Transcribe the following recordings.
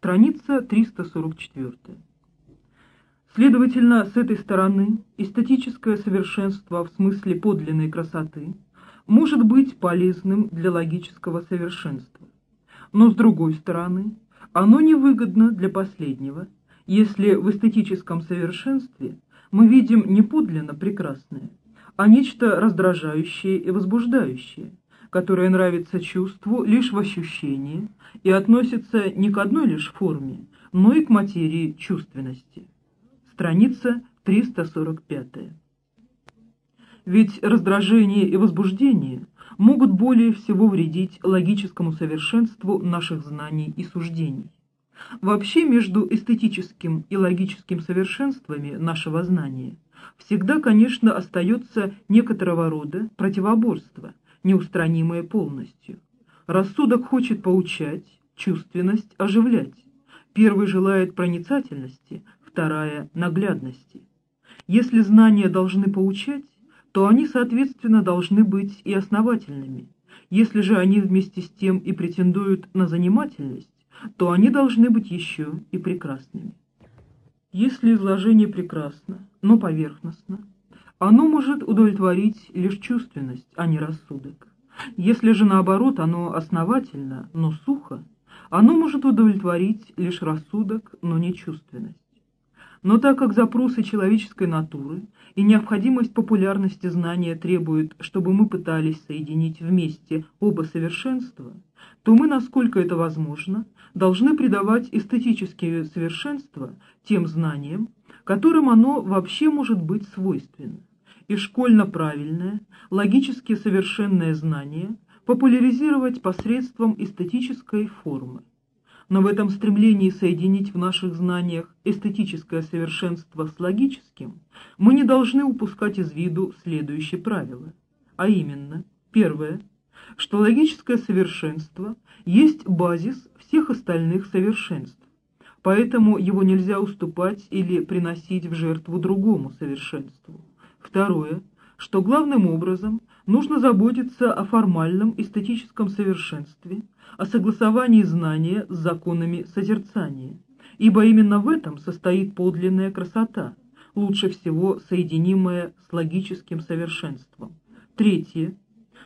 Страница 344. Следовательно, с этой стороны эстетическое совершенство в смысле подлинной красоты может быть полезным для логического совершенства. Но с другой стороны, оно невыгодно для последнего, если в эстетическом совершенстве мы видим не подлинно прекрасное, а нечто раздражающее и возбуждающее, которое нравится чувству лишь в ощущении и относится не к одной лишь форме, но и к материи чувственности. Страница 345. Ведь раздражение и возбуждение могут более всего вредить логическому совершенству наших знаний и суждений. Вообще между эстетическим и логическим совершенствами нашего знания всегда, конечно, остается некоторого рода противоборство, неустранимое полностью. Рассудок хочет поучать, чувственность оживлять. Первый желает проницательности, вторая – наглядности. Если знания должны поучать, то они, соответственно, должны быть и основательными. Если же они вместе с тем и претендуют на занимательность, то они должны быть еще и прекрасными. Если изложение прекрасно, но поверхностно, оно может удовлетворить лишь чувственность, а не рассудок. Если же наоборот оно основательно, но сухо, оно может удовлетворить лишь рассудок, но не чувственность. Но так как запросы человеческой натуры и необходимость популярности знания требуют, чтобы мы пытались соединить вместе оба совершенства, то мы, насколько это возможно, должны придавать эстетические совершенства тем знаниям, которым оно вообще может быть свойственно, и школьно-правильное, логически совершенное знание популяризировать посредством эстетической формы но в этом стремлении соединить в наших знаниях эстетическое совершенство с логическим, мы не должны упускать из виду следующие правила, а именно, первое, что логическое совершенство есть базис всех остальных совершенств, поэтому его нельзя уступать или приносить в жертву другому совершенству. Второе, что главным образом нужно заботиться о формальном эстетическом совершенстве, о согласовании знания с законами созерцания, ибо именно в этом состоит подлинная красота, лучше всего соединимая с логическим совершенством. Третье,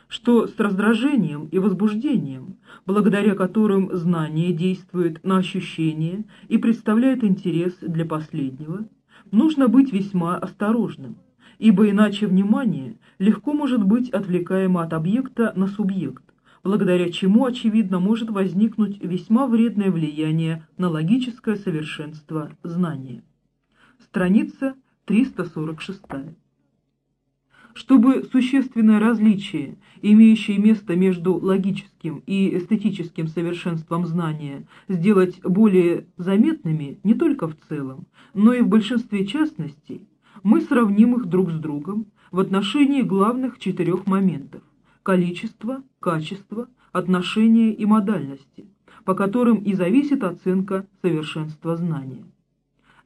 что с раздражением и возбуждением, благодаря которым знание действует на ощущение и представляет интерес для последнего, нужно быть весьма осторожным, ибо иначе внимание легко может быть отвлекаемо от объекта на субъект, благодаря чему, очевидно, может возникнуть весьма вредное влияние на логическое совершенство знания. Страница 346. Чтобы существенное различие, имеющее место между логическим и эстетическим совершенством знания, сделать более заметными не только в целом, но и в большинстве частностей, мы сравним их друг с другом в отношении главных четырех моментов – количества, качества, отношения и модальности, по которым и зависит оценка совершенства знания.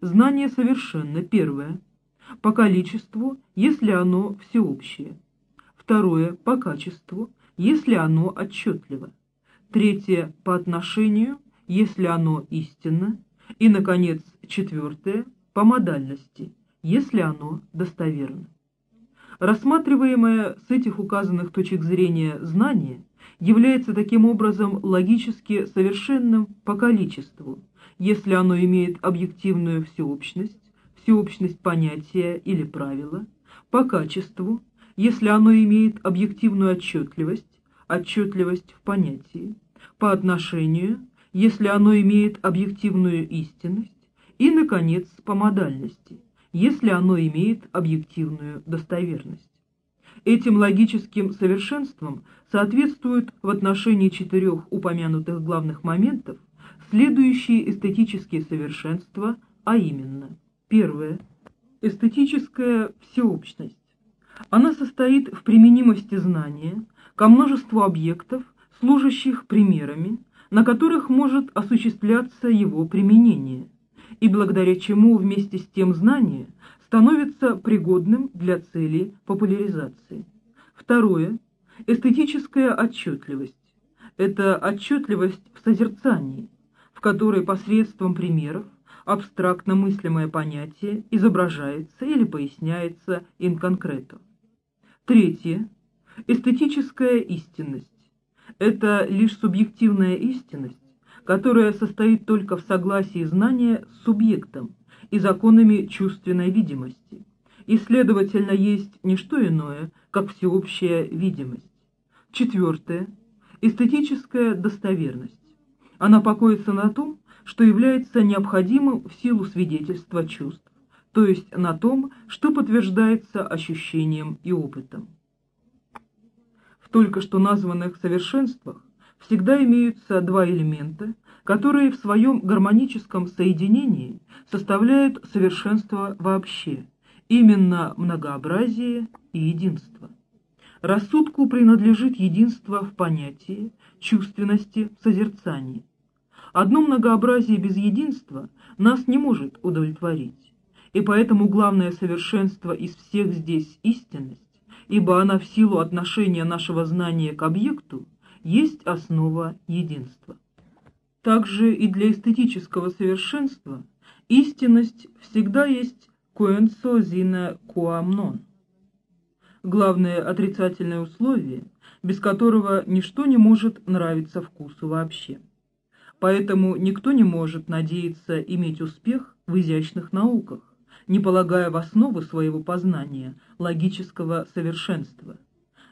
Знание совершенно первое – по количеству, если оно всеобщее. Второе – по качеству, если оно отчетливо. Третье – по отношению, если оно истинно. И, наконец, четвертое – по модальности – если оно достоверно. Рассматриваемое с этих указанных точек зрения знание является таким образом логически совершенным по количеству, если оно имеет объективную всеобщность, всеобщность понятия или правила, по качеству, если оно имеет объективную отчетливость, отчетливость в понятии, по отношению, если оно имеет объективную истинность, и, наконец, по модальности – если оно имеет объективную достоверность. Этим логическим совершенством соответствуют в отношении четырех упомянутых главных моментов следующие эстетические совершенства, а именно Первое. Эстетическая всеобщность. Она состоит в применимости знания ко множеству объектов, служащих примерами, на которых может осуществляться его применение – и благодаря чему вместе с тем знание становится пригодным для цели популяризации. Второе. Эстетическая отчетливость. Это отчетливость в созерцании, в которой посредством примеров абстрактно мыслимое понятие изображается или поясняется инконкрето. Третье. Эстетическая истинность. Это лишь субъективная истинность, которая состоит только в согласии знания с субъектом и законами чувственной видимости, и, следовательно, есть не что иное, как всеобщая видимость. Четвертое. Эстетическая достоверность. Она покоится на том, что является необходимым в силу свидетельства чувств, то есть на том, что подтверждается ощущением и опытом. В только что названных совершенствах всегда имеются два элемента, которые в своем гармоническом соединении составляют совершенство вообще, именно многообразие и единство. Рассудку принадлежит единство в понятии, чувственности созерцании. Одно многообразие без единства нас не может удовлетворить, и поэтому главное совершенство из всех здесь истинность, ибо она в силу отношения нашего знания к объекту есть основа единства. Также и для эстетического совершенства истинность всегда есть коэнсо зина куамнон. Главное отрицательное условие, без которого ничто не может нравиться вкусу вообще. Поэтому никто не может надеяться иметь успех в изящных науках, не полагая в основу своего познания логического совершенства.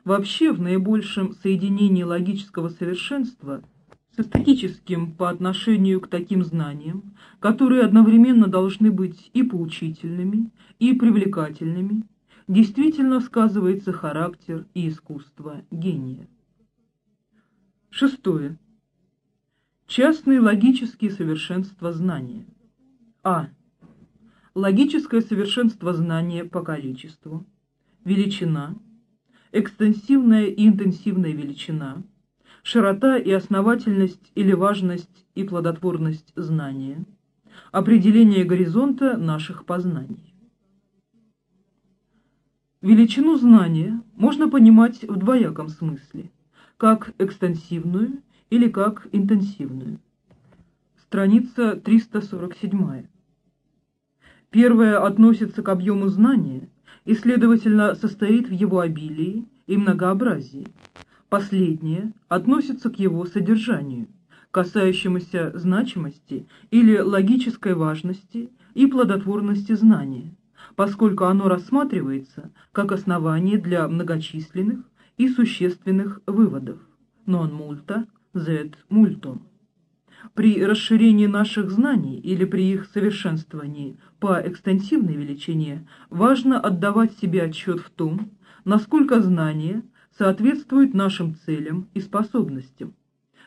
Вообще, в наибольшем соединении логического совершенства с эстетическим по отношению к таким знаниям, которые одновременно должны быть и поучительными, и привлекательными, действительно сказывается характер и искусство гения. Шестое. Частные логические совершенства знания. А. Логическое совершенство знания по количеству. Величина. Экстенсивная и интенсивная величина. Широта и основательность или важность и плодотворность знания. Определение горизонта наших познаний. Величину знания можно понимать в двояком смысле, как экстенсивную или как интенсивную. Страница 347. Первая относится к объему знания и, следовательно, состоит в его обилии и многообразии. Последняя относится к его содержанию, касающемуся значимости или логической важности и плодотворности знания, поскольку оно рассматривается как основание для многочисленных и существенных выводов. Non multa Z мультум. При расширении наших знаний или при их совершенствовании по экстенсивной величине важно отдавать себе отчет в том, насколько знание соответствует нашим целям и способностям.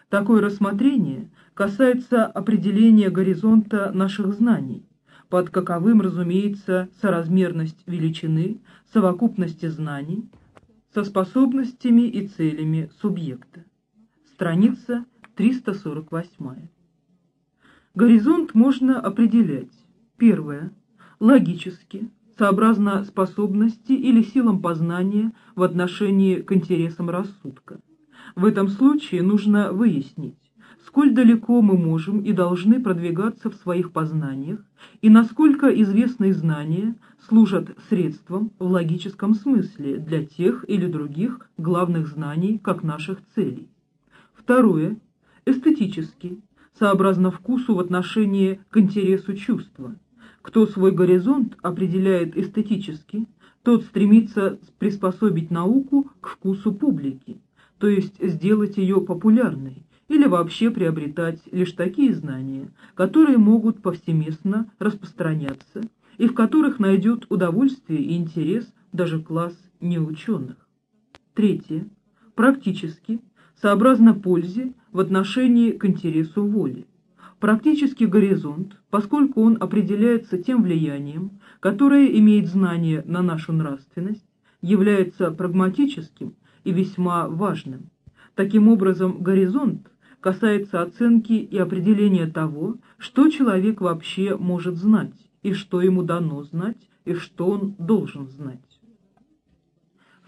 Такое рассмотрение касается определения горизонта наших знаний, под каковым, разумеется, соразмерность величины, совокупности знаний со способностями и целями субъекта. Страница 348. Горизонт можно определять. Первое. Логически, сообразно способности или силам познания в отношении к интересам рассудка. В этом случае нужно выяснить, сколь далеко мы можем и должны продвигаться в своих познаниях, и насколько известные знания служат средством в логическом смысле для тех или других главных знаний как наших целей. Второе. Эстетический, сообразно вкусу в отношении к интересу чувства. Кто свой горизонт определяет эстетически, тот стремится приспособить науку к вкусу публики, то есть сделать ее популярной, или вообще приобретать лишь такие знания, которые могут повсеместно распространяться и в которых найдет удовольствие и интерес даже класс неученых. Третье. Практически сообразно пользе в отношении к интересу воли. Практический горизонт, поскольку он определяется тем влиянием, которое имеет знание на нашу нравственность, является прагматическим и весьма важным. Таким образом, горизонт касается оценки и определения того, что человек вообще может знать, и что ему дано знать, и что он должен знать.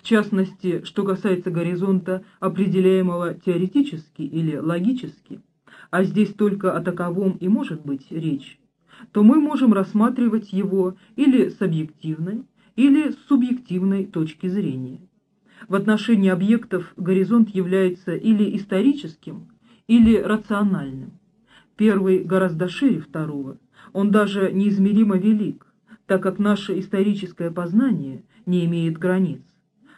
В частности, что касается горизонта, определяемого теоретически или логически, а здесь только о таковом и может быть речь, то мы можем рассматривать его или с объективной, или с субъективной точки зрения. В отношении объектов горизонт является или историческим, или рациональным. Первый гораздо шире второго, он даже неизмеримо велик, так как наше историческое познание не имеет границ.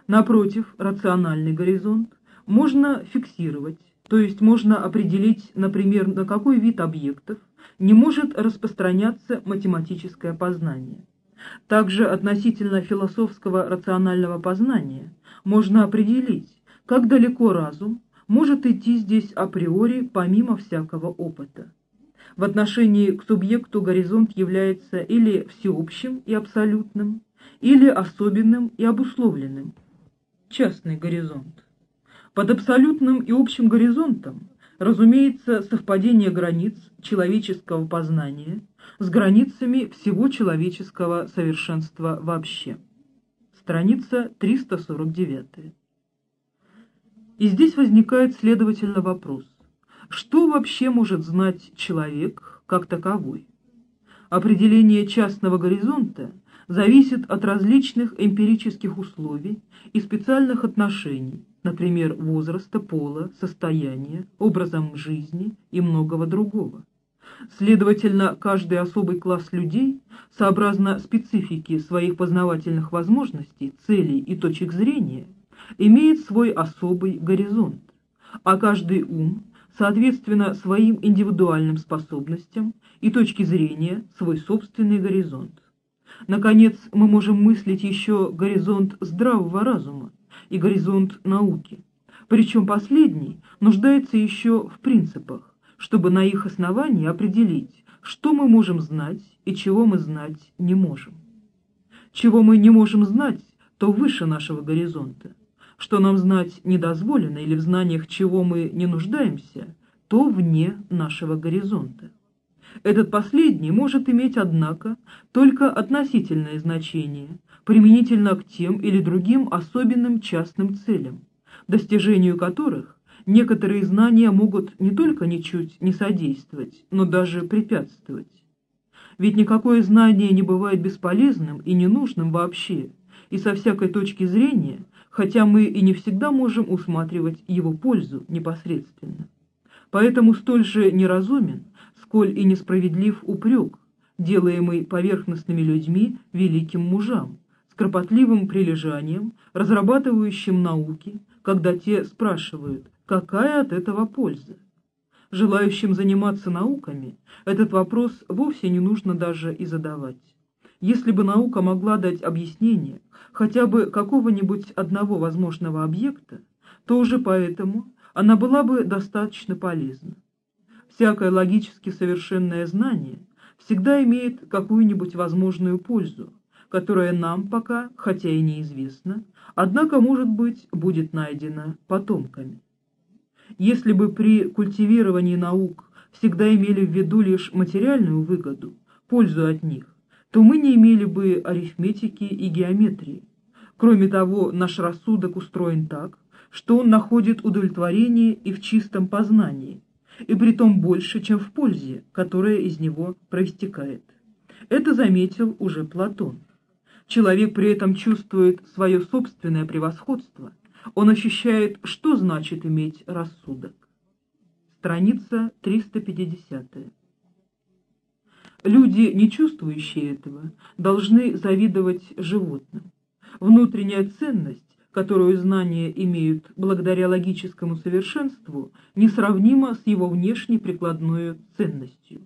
Напротив, рациональный горизонт можно фиксировать, то есть можно определить, например, на какой вид объектов не может распространяться математическое познание. Также относительно философского рационального познания можно определить, как далеко разум может идти здесь априори помимо всякого опыта. В отношении к субъекту горизонт является или всеобщим и абсолютным, или особенным и обусловленным. Частный горизонт. Под абсолютным и общим горизонтом разумеется совпадение границ человеческого познания с границами всего человеческого совершенства вообще. Страница 349. И здесь возникает, следовательно, вопрос, что вообще может знать человек как таковой? Определение частного горизонта зависит от различных эмпирических условий и специальных отношений, например, возраста, пола, состояния, образом жизни и многого другого. Следовательно, каждый особый класс людей, сообразно специфике своих познавательных возможностей, целей и точек зрения, имеет свой особый горизонт, а каждый ум, соответственно своим индивидуальным способностям и точке зрения, свой собственный горизонт. Наконец, мы можем мыслить еще горизонт здравого разума и горизонт науки, причем последний нуждается еще в принципах, чтобы на их основании определить, что мы можем знать и чего мы знать не можем. Чего мы не можем знать, то выше нашего горизонта. Что нам знать не дозволено или в знаниях чего мы не нуждаемся, то вне нашего горизонта. Этот последний может иметь, однако, только относительное значение, применительно к тем или другим особенным частным целям, достижению которых некоторые знания могут не только ничуть не содействовать, но даже препятствовать. Ведь никакое знание не бывает бесполезным и ненужным вообще, и со всякой точки зрения, хотя мы и не всегда можем усматривать его пользу непосредственно. Поэтому столь же неразумен, сколь и несправедлив упрек, делаемый поверхностными людьми великим мужам, с кропотливым прилежанием, разрабатывающим науки, когда те спрашивают, какая от этого польза. Желающим заниматься науками этот вопрос вовсе не нужно даже и задавать. Если бы наука могла дать объяснение хотя бы какого-нибудь одного возможного объекта, то уже поэтому она была бы достаточно полезна. Всякое логически совершенное знание всегда имеет какую-нибудь возможную пользу, которая нам пока, хотя и неизвестна, однако, может быть, будет найдена потомками. Если бы при культивировании наук всегда имели в виду лишь материальную выгоду, пользу от них, то мы не имели бы арифметики и геометрии. Кроме того, наш рассудок устроен так, что он находит удовлетворение и в чистом познании, и притом больше, чем в пользе, которая из него проистекает. Это заметил уже Платон. Человек при этом чувствует свое собственное превосходство, он ощущает, что значит иметь рассудок. Страница 350. Люди, не чувствующие этого, должны завидовать животным. Внутренняя ценность которую знания имеют благодаря логическому совершенству, несравнимо с его внешней прикладной ценностью.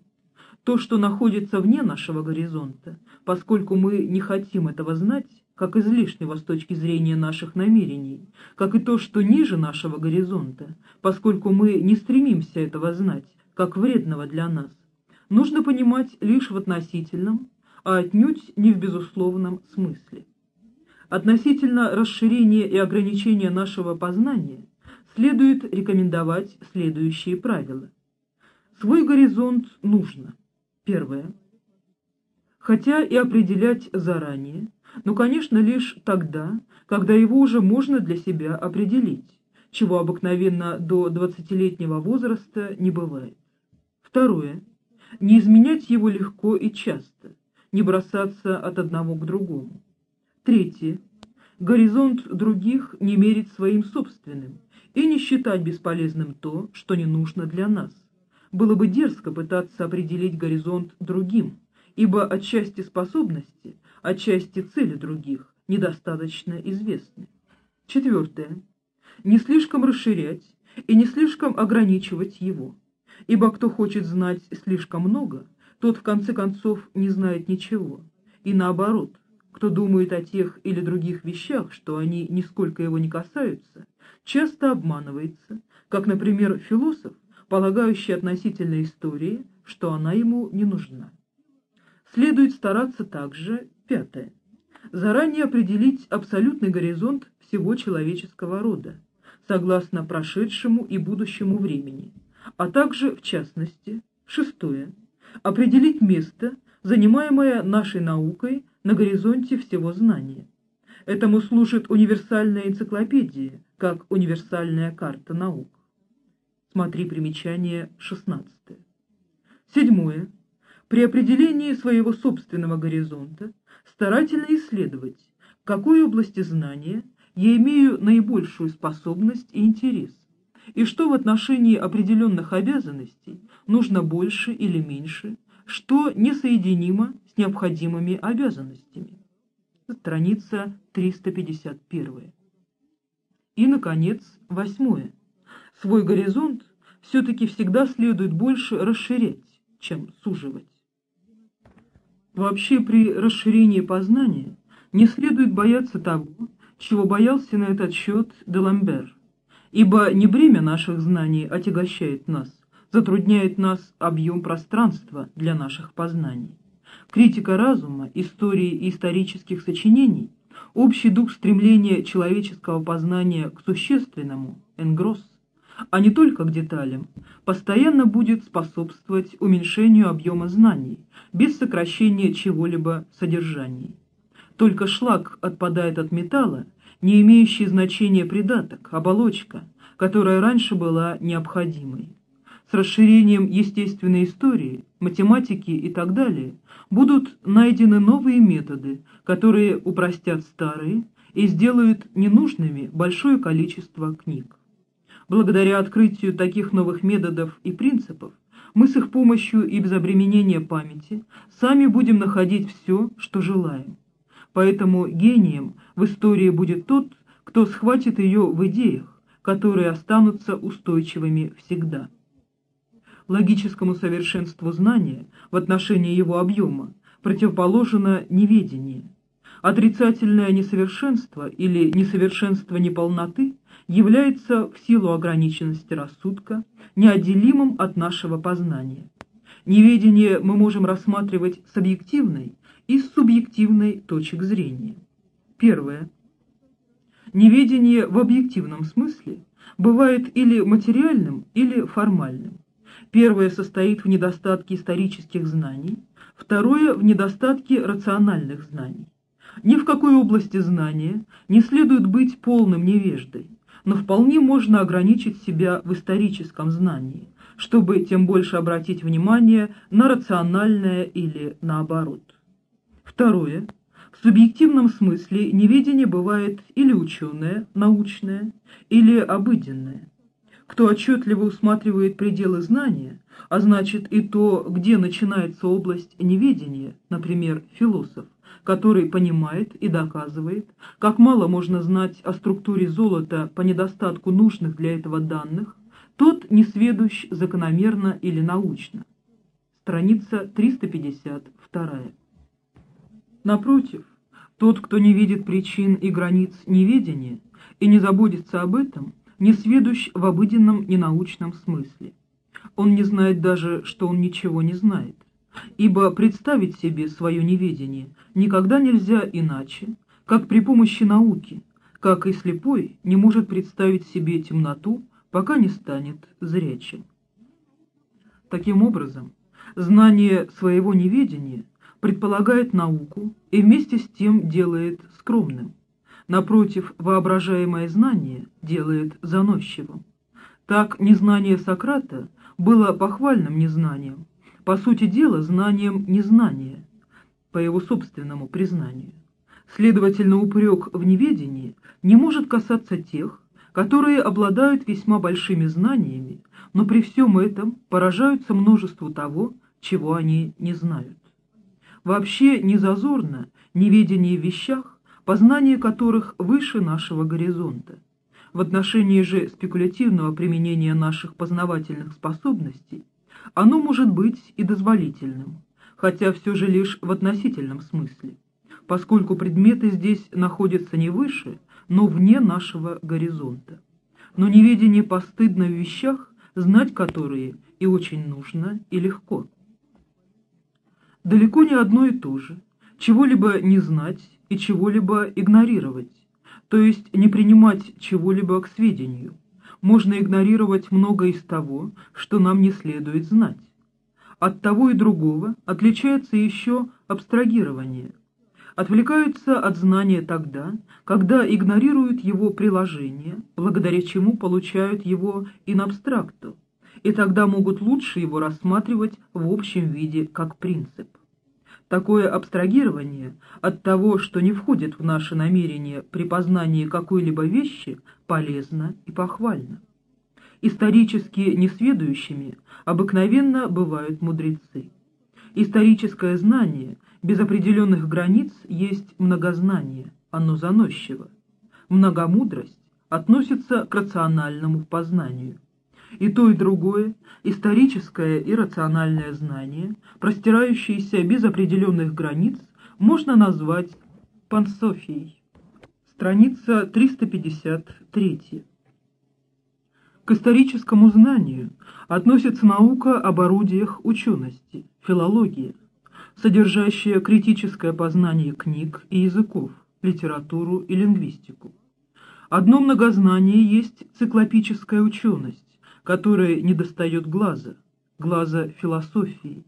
То, что находится вне нашего горизонта, поскольку мы не хотим этого знать, как излишнего с точки зрения наших намерений, как и то, что ниже нашего горизонта, поскольку мы не стремимся этого знать, как вредного для нас, нужно понимать лишь в относительном, а отнюдь не в безусловном смысле. Относительно расширения и ограничения нашего познания следует рекомендовать следующие правила. Свой горизонт нужно. Первое. Хотя и определять заранее, но, конечно, лишь тогда, когда его уже можно для себя определить, чего обыкновенно до 20-летнего возраста не бывает. Второе. Не изменять его легко и часто, не бросаться от одного к другому. Третье. Горизонт других не мерить своим собственным и не считать бесполезным то, что не нужно для нас. Было бы дерзко пытаться определить горизонт другим, ибо отчасти способности, отчасти цели других недостаточно известны. Четвертое. Не слишком расширять и не слишком ограничивать его, ибо кто хочет знать слишком много, тот в конце концов не знает ничего, и наоборот, кто думает о тех или других вещах, что они нисколько его не касаются, часто обманывается, как, например, философ, полагающий относительно истории, что она ему не нужна. Следует стараться также, пятое, заранее определить абсолютный горизонт всего человеческого рода, согласно прошедшему и будущему времени, а также, в частности, шестое, определить место, занимаемое нашей наукой на горизонте всего знания. Этому служит универсальная энциклопедия, как универсальная карта наук. Смотри примечание 16. Седьмое. При определении своего собственного горизонта старательно исследовать, в какой области знания я имею наибольшую способность и интерес, и что в отношении определенных обязанностей нужно больше или меньше, что несоединимо необходимыми обязанностями. Страница 351. И, наконец, восьмое. Свой горизонт все-таки всегда следует больше расширять, чем суживать. Вообще при расширении познания не следует бояться того, чего боялся на этот счет Деламбер, ибо не бремя наших знаний отягощает нас, затрудняет нас объем пространства для наших познаний. Критика разума, истории и исторических сочинений, общий дух стремления человеческого познания к существенному, энгросс, а не только к деталям, постоянно будет способствовать уменьшению объема знаний, без сокращения чего-либо содержаний. Только шлак отпадает от металла, не имеющий значения придаток, оболочка, которая раньше была необходимой. С расширением естественной истории, математики и так далее будут найдены новые методы, которые упростят старые и сделают ненужными большое количество книг. Благодаря открытию таких новых методов и принципов, мы с их помощью и без обременения памяти сами будем находить все, что желаем. Поэтому гением в истории будет тот, кто схватит ее в идеях, которые останутся устойчивыми всегда. Логическому совершенству знания в отношении его объема противоположно неведение. Отрицательное несовершенство или несовершенство неполноты является в силу ограниченности рассудка неотделимым от нашего познания. Неведение мы можем рассматривать с объективной и с субъективной точек зрения. Первое. Неведение в объективном смысле бывает или материальным, или формальным. Первое состоит в недостатке исторических знаний, второе – в недостатке рациональных знаний. Ни в какой области знания не следует быть полным невеждой, но вполне можно ограничить себя в историческом знании, чтобы тем больше обратить внимание на рациональное или наоборот. Второе. В субъективном смысле неведение бывает или ученое, научное, или обыденное. Кто отчетливо усматривает пределы знания, а значит и то, где начинается область неведения, например, философ, который понимает и доказывает, как мало можно знать о структуре золота по недостатку нужных для этого данных, тот не сведущ закономерно или научно. Страница 352. Напротив, тот, кто не видит причин и границ неведения и не заботится об этом, не сведущ в обыденном ненаучном смысле. Он не знает даже, что он ничего не знает ибо представить себе свое неведение никогда нельзя иначе, как при помощи науки, как и слепой не может представить себе темноту, пока не станет зрячим. Таким образом, знание своего неведения предполагает науку и вместе с тем делает скромным. Напротив, воображаемое знание делает заносчивым. Так незнание Сократа было похвальным незнанием, по сути дела знанием незнания, по его собственному признанию. Следовательно, упрек в неведении не может касаться тех, которые обладают весьма большими знаниями, но при всем этом поражаются множеству того, чего они не знают. Вообще не зазорно неведение в вещах, познание которых выше нашего горизонта. В отношении же спекулятивного применения наших познавательных способностей оно может быть и дозволительным, хотя все же лишь в относительном смысле поскольку предметы здесь находятся не выше, но вне нашего горизонта. Но неведение постыдно в вещах, знать которые и очень нужно, и легко. Далеко не одно и то же, чего-либо не знать и чего-либо игнорировать, то есть не принимать чего-либо к сведению. Можно игнорировать многое из того, что нам не следует знать. От того и другого отличается еще абстрагирование, отвлекаются от знания тогда, когда игнорируют его приложение, благодаря чему получают его in абстракту, и тогда могут лучше его рассматривать в общем виде как принцип. Такое абстрагирование от того, что не входит в наше намерение при познании какой-либо вещи, полезно и похвально. Исторически несведущими обыкновенно бывают мудрецы. Историческое знание – без определенных границ есть многознание, оно заносчиво. Многомудрость относится к рациональному познанию. И то, и другое, историческое и рациональное знание, простирающееся без определенных границ, можно назвать пансофией. Страница 353. К историческому знанию относится наука об орудиях учености, филология – содержащее критическое познание книг и языков, литературу и лингвистику. Одно многознание есть циклопическая ученость, которая недостает глаза, глаза философии.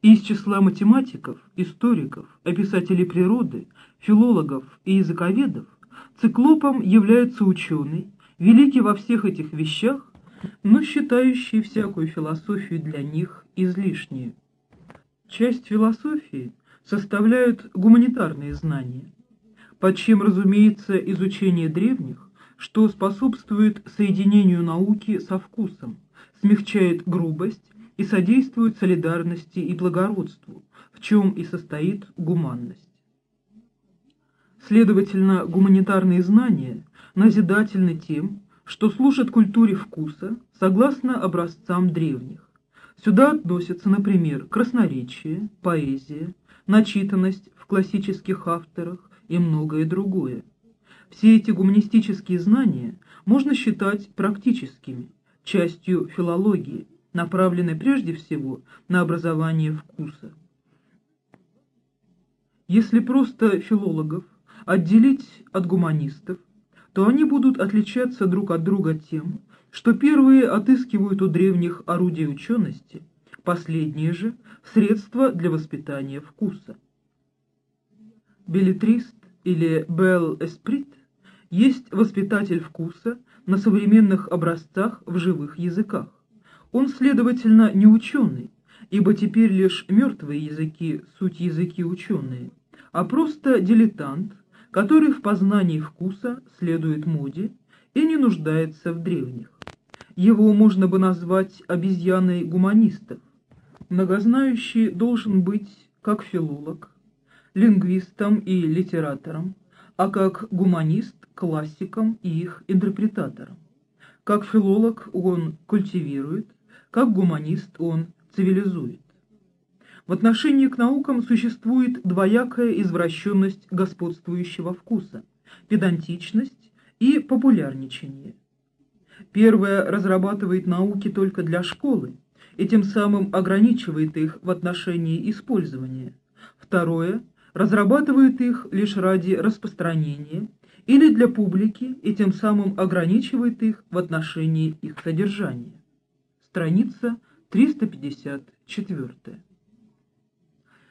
И из числа математиков, историков, описателей природы, филологов и языковедов циклопом является ученый, великий во всех этих вещах, но считающий всякую философию для них излишней. Часть философии составляют гуманитарные знания, под чем, разумеется, изучение древних, что способствует соединению науки со вкусом, смягчает грубость и содействует солидарности и благородству, в чем и состоит гуманность. Следовательно, гуманитарные знания назидательны тем, что служат культуре вкуса согласно образцам древних, Сюда относятся, например, красноречие, поэзия, начитанность в классических авторах и многое другое. Все эти гуманистические знания можно считать практическими, частью филологии, направленной прежде всего на образование вкуса. Если просто филологов отделить от гуманистов, то они будут отличаться друг от друга тем, что первые отыскивают у древних орудия учености, последние же – средства для воспитания вкуса. Беллетрист или Белл-Эсприт есть воспитатель вкуса на современных образцах в живых языках. Он, следовательно, не ученый, ибо теперь лишь мертвые языки – суть языки ученые, а просто дилетант, который в познании вкуса следует моде и не нуждается в древних. Его можно бы назвать обезьяной гуманистов. Многознающий должен быть как филолог, лингвистом и литератором, а как гуманист – классиком и их интерпретатором. Как филолог он культивирует, как гуманист он цивилизует. В отношении к наукам существует двоякая извращенность господствующего вкуса, педантичность и популярничание. Первое разрабатывает науки только для школы и тем самым ограничивает их в отношении использования. Второе разрабатывает их лишь ради распространения или для публики и тем самым ограничивает их в отношении их содержания. Страница 354.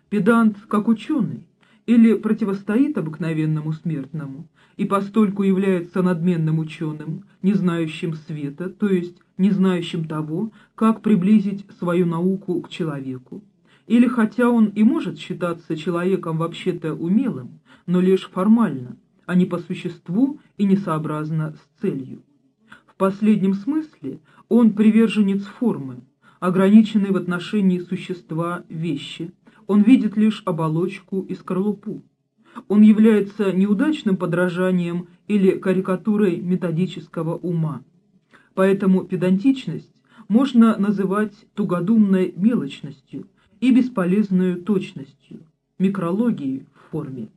Педант, как ученый, или противостоит обыкновенному смертному, и постольку является надменным ученым, не знающим света, то есть не знающим того, как приблизить свою науку к человеку. Или хотя он и может считаться человеком вообще-то умелым, но лишь формально, а не по существу и несообразно с целью. В последнем смысле он приверженец формы, ограниченный в отношении существа вещи, он видит лишь оболочку и скорлупу. Он является неудачным подражанием или карикатурой методического ума. Поэтому педантичность можно называть тугодумной мелочностью и бесполезную точностью, микрологией в форме.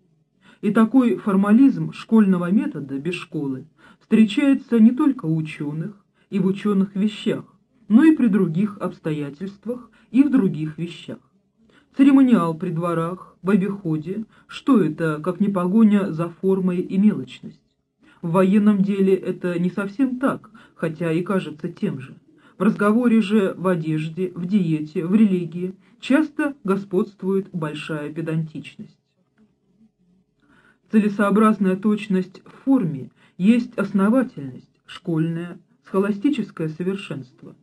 И такой формализм школьного метода без школы встречается не только у ученых и в ученых вещах, но и при других обстоятельствах и в других вещах. Церемониал при дворах, в обиходе – что это, как не погоня за формой и мелочность? В военном деле это не совсем так, хотя и кажется тем же. В разговоре же в одежде, в диете, в религии часто господствует большая педантичность. Целесообразная точность в форме есть основательность, школьное, схоластическое совершенство.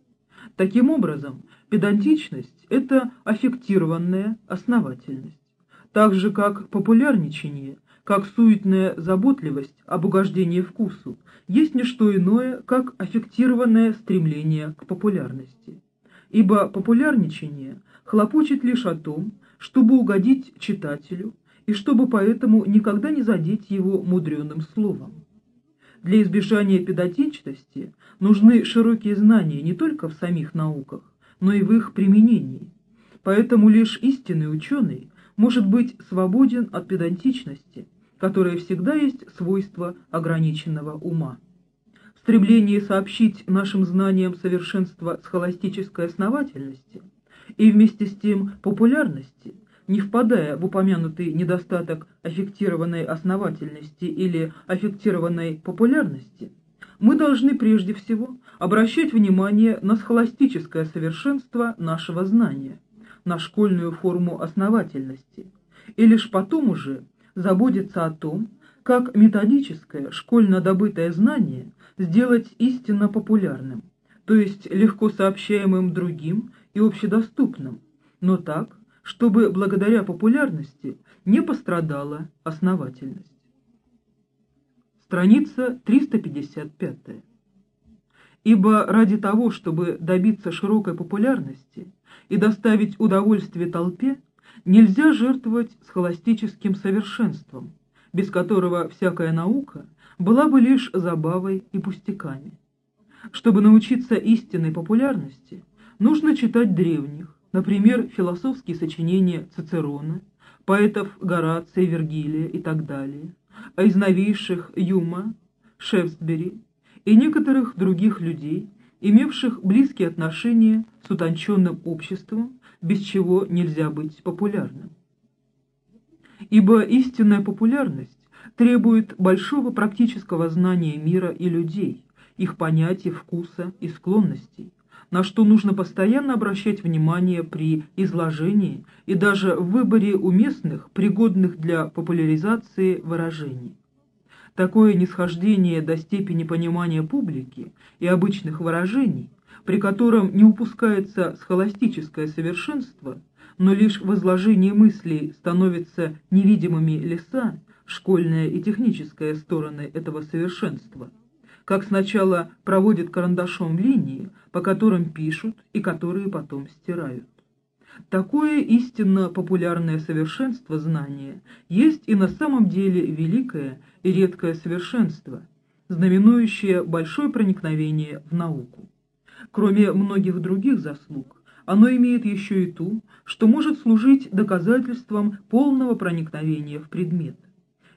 Таким образом, педантичность – это аффектированная основательность. Так же, как популярничание, как суетная заботливость об угождении вкусу, есть не что иное, как аффектированное стремление к популярности. Ибо популярничание хлопочет лишь о том, чтобы угодить читателю и чтобы поэтому никогда не задеть его мудреным словом. Для избежания педантичности нужны широкие знания не только в самих науках, но и в их применении. Поэтому лишь истинный ученый может быть свободен от педантичности, которая всегда есть свойство ограниченного ума. В стремлении сообщить нашим знаниям совершенство схоластической основательности и вместе с тем популярности – не впадая в упомянутый недостаток аффектированной основательности или аффектированной популярности, мы должны прежде всего обращать внимание на схоластическое совершенство нашего знания, на школьную форму основательности, и лишь потом уже заботиться о том, как методическое, школьно добытое знание сделать истинно популярным, то есть легко сообщаемым другим и общедоступным, но так, чтобы благодаря популярности не пострадала основательность. Страница 355. Ибо ради того, чтобы добиться широкой популярности и доставить удовольствие толпе, нельзя жертвовать схоластическим совершенством, без которого всякая наука была бы лишь забавой и пустяками. Чтобы научиться истинной популярности, нужно читать древних, например, философские сочинения Цицерона, поэтов Горация, Вергилия и так далее, а из новейших Юма, Шефсбери и некоторых других людей, имевших близкие отношения с утонченным обществом, без чего нельзя быть популярным. Ибо истинная популярность требует большого практического знания мира и людей, их понятий, вкуса и склонностей, на что нужно постоянно обращать внимание при изложении и даже в выборе уместных, пригодных для популяризации выражений. Такое нисхождение до степени понимания публики и обычных выражений, при котором не упускается схоластическое совершенство, но лишь в изложении мыслей становятся невидимыми леса, школьная и техническая стороны этого совершенства – как сначала проводят карандашом линии, по которым пишут и которые потом стирают. Такое истинно популярное совершенство знания есть и на самом деле великое и редкое совершенство, знаменующее большое проникновение в науку. Кроме многих других заслуг, оно имеет еще и ту, что может служить доказательством полного проникновения в предмет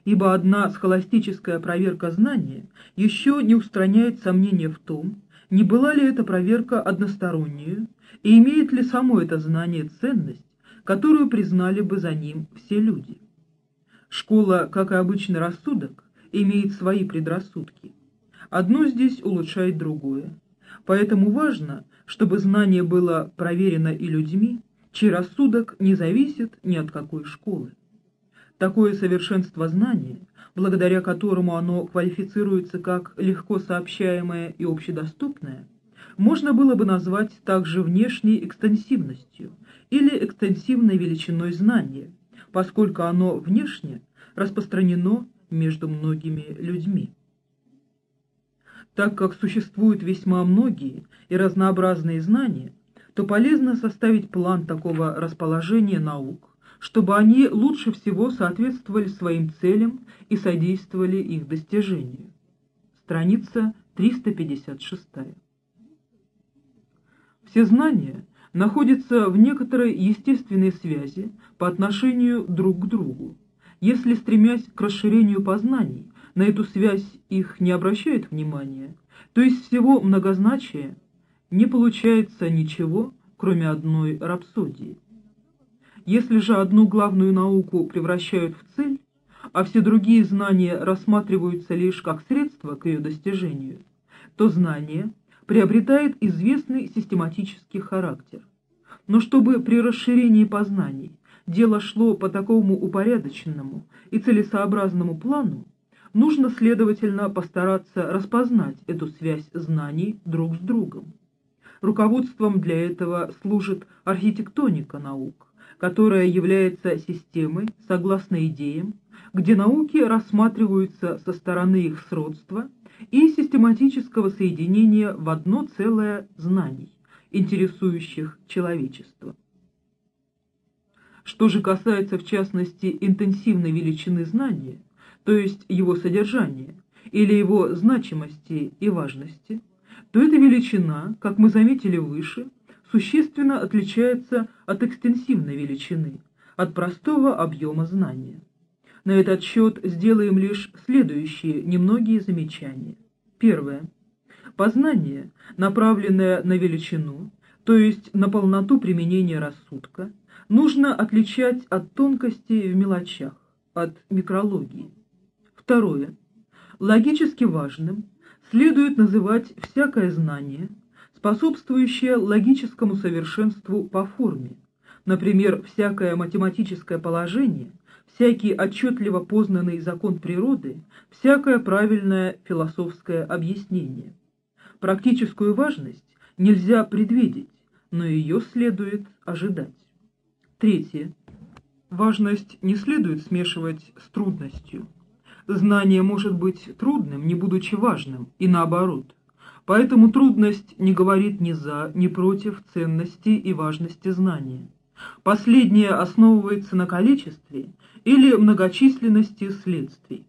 ибо одна схоластическая проверка знания еще не устраняет сомнения в том, не была ли эта проверка одностороннюю и имеет ли само это знание ценность, которую признали бы за ним все люди. Школа, как и обычный рассудок, имеет свои предрассудки. Одно здесь улучшает другое. Поэтому важно, чтобы знание было проверено и людьми, чей рассудок не зависит ни от какой школы. Такое совершенство знания, благодаря которому оно квалифицируется как легко сообщаемое и общедоступное, можно было бы назвать также внешней экстенсивностью или экстенсивной величиной знания, поскольку оно внешне распространено между многими людьми. Так как существуют весьма многие и разнообразные знания, то полезно составить план такого расположения наук, чтобы они лучше всего соответствовали своим целям и содействовали их достижению. Страница 356. Все знания находятся в некоторой естественной связи по отношению друг к другу. Если, стремясь к расширению познаний, на эту связь их не обращают внимания, то из всего многозначия не получается ничего, кроме одной рапсодии. Если же одну главную науку превращают в цель, а все другие знания рассматриваются лишь как средство к ее достижению, то знание приобретает известный систематический характер. Но чтобы при расширении познаний дело шло по такому упорядоченному и целесообразному плану, нужно, следовательно, постараться распознать эту связь знаний друг с другом. Руководством для этого служит архитектоника наук, которая является системой, согласно идеям, где науки рассматриваются со стороны их сродства и систематического соединения в одно целое знаний, интересующих человечество. Что же касается, в частности, интенсивной величины знания, то есть его содержания, или его значимости и важности, то эта величина, как мы заметили выше, существенно отличается от экстенсивной величины, от простого объема знания. На этот счет сделаем лишь следующие немногие замечания. Первое. Познание, направленное на величину, то есть на полноту применения рассудка, нужно отличать от тонкости в мелочах, от микрологии. Второе. Логически важным следует называть всякое знание – способствующее логическому совершенству по форме. Например, всякое математическое положение, всякий отчетливо познанный закон природы, всякое правильное философское объяснение. Практическую важность нельзя предвидеть, но ее следует ожидать. Третье. Важность не следует смешивать с трудностью. Знание может быть трудным, не будучи важным, и наоборот – Поэтому трудность не говорит ни за, ни против ценности и важности знания. Последнее основывается на количестве или многочисленности следствий.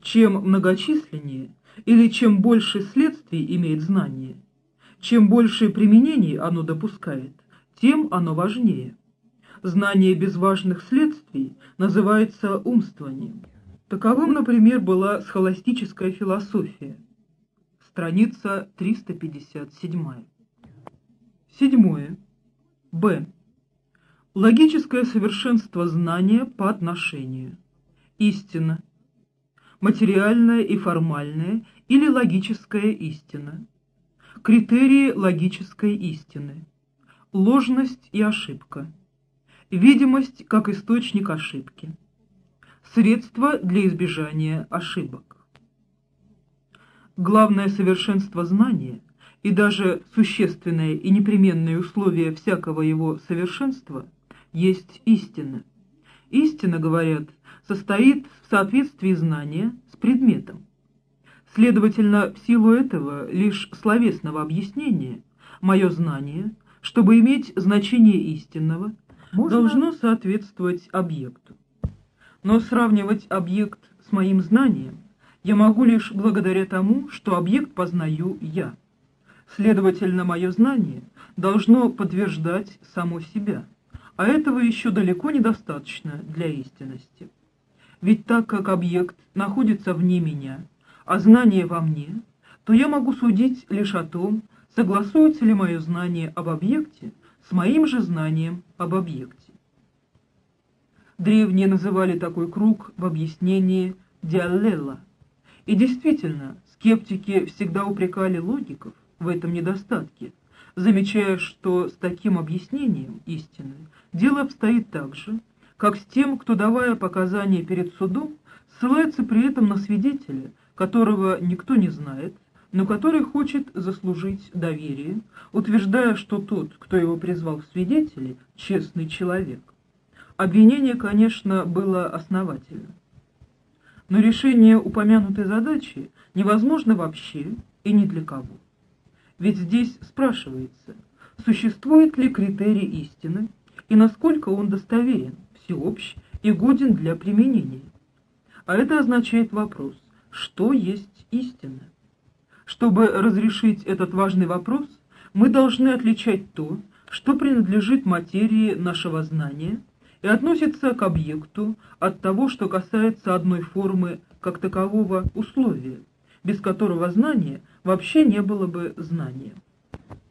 Чем многочисленнее или чем больше следствий имеет знание, чем больше применений оно допускает, тем оно важнее. Знание без важных следствий называется умствованием. Таковым, например, была схоластическая философия – страница 357. Седьмое. Б. Логическое совершенство знания по отношению. Истина. Материальная и формальная или логическая истина. Критерии логической истины. Ложность и ошибка. Видимость как источник ошибки. Средства для избежания ошибок главное совершенство знания и даже существенное и непременное условие всякого его совершенства есть истина. Истина, говорят, состоит в соответствии знания с предметом. Следовательно, в силу этого лишь словесного объяснения мое знание, чтобы иметь значение истинного, Можно? должно соответствовать объекту. Но сравнивать объект с моим знанием я могу лишь благодаря тому, что объект познаю я. Следовательно, мое знание должно подтверждать само себя, а этого еще далеко недостаточно для истинности. Ведь так как объект находится вне меня, а знание во мне, то я могу судить лишь о том, согласуется ли мое знание об объекте с моим же знанием об объекте. Древние называли такой круг в объяснении «диаллела», и действительно, скептики всегда упрекали логиков в этом недостатке, замечая, что с таким объяснением истины дело обстоит так же, как с тем, кто, давая показания перед судом, ссылается при этом на свидетеля, которого никто не знает, но который хочет заслужить доверие, утверждая, что тот, кто его призвал в свидетели, честный человек. Обвинение, конечно, было основательно. Но решение упомянутой задачи невозможно вообще и ни для кого. Ведь здесь спрашивается, существует ли критерий истины и насколько он достоверен, всеобщ и годен для применения. А это означает вопрос, что есть истина? Чтобы разрешить этот важный вопрос, мы должны отличать то, что принадлежит материи нашего знания и относится к объекту от того, что касается одной формы как такового условия, без которого знание вообще не было бы знанием.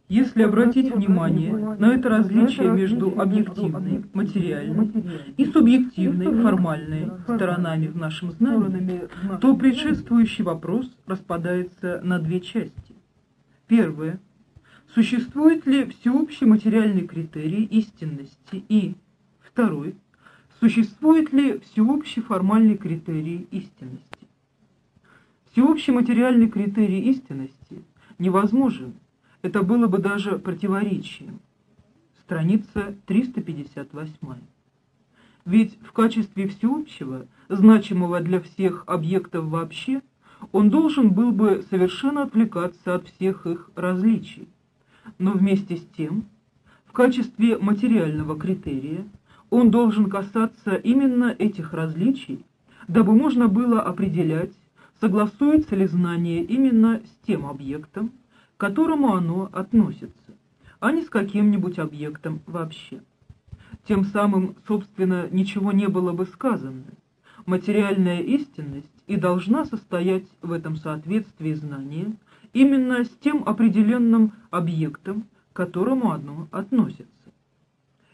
Если обратить внимание на это различие между объективной, материальной и субъективной, формальной сторонами в нашем знании, то предшествующий вопрос распадается на две части. Первое. Существует ли всеобщий материальный критерий истинности? И второй. Существует ли всеобщий формальный критерий истинности? Всеобщий материальный критерий истинности невозможен – это было бы даже противоречием. Страница 358. Ведь в качестве всеобщего, значимого для всех объектов вообще, он должен был бы совершенно отвлекаться от всех их различий. Но вместе с тем, в качестве материального критерия, он должен касаться именно этих различий, дабы можно было определять, согласуется ли знание именно с тем объектом, к которому оно относится, а не с каким-нибудь объектом вообще. Тем самым, собственно, ничего не было бы сказано. Материальная истинность и должна состоять в этом соответствии знания именно с тем определенным объектом, к которому оно относится.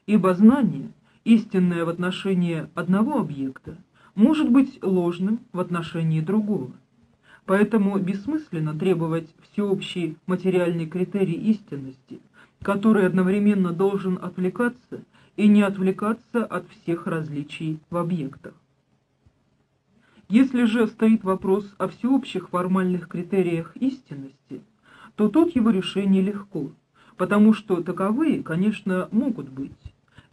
Ибо знание, истинное в отношении одного объекта, может быть ложным в отношении другого. Поэтому бессмысленно требовать всеобщий материальный критерий истинности, который одновременно должен отвлекаться и не отвлекаться от всех различий в объектах. Если же стоит вопрос о всеобщих формальных критериях истинности, то тут его решение легко, потому что таковые, конечно, могут быть,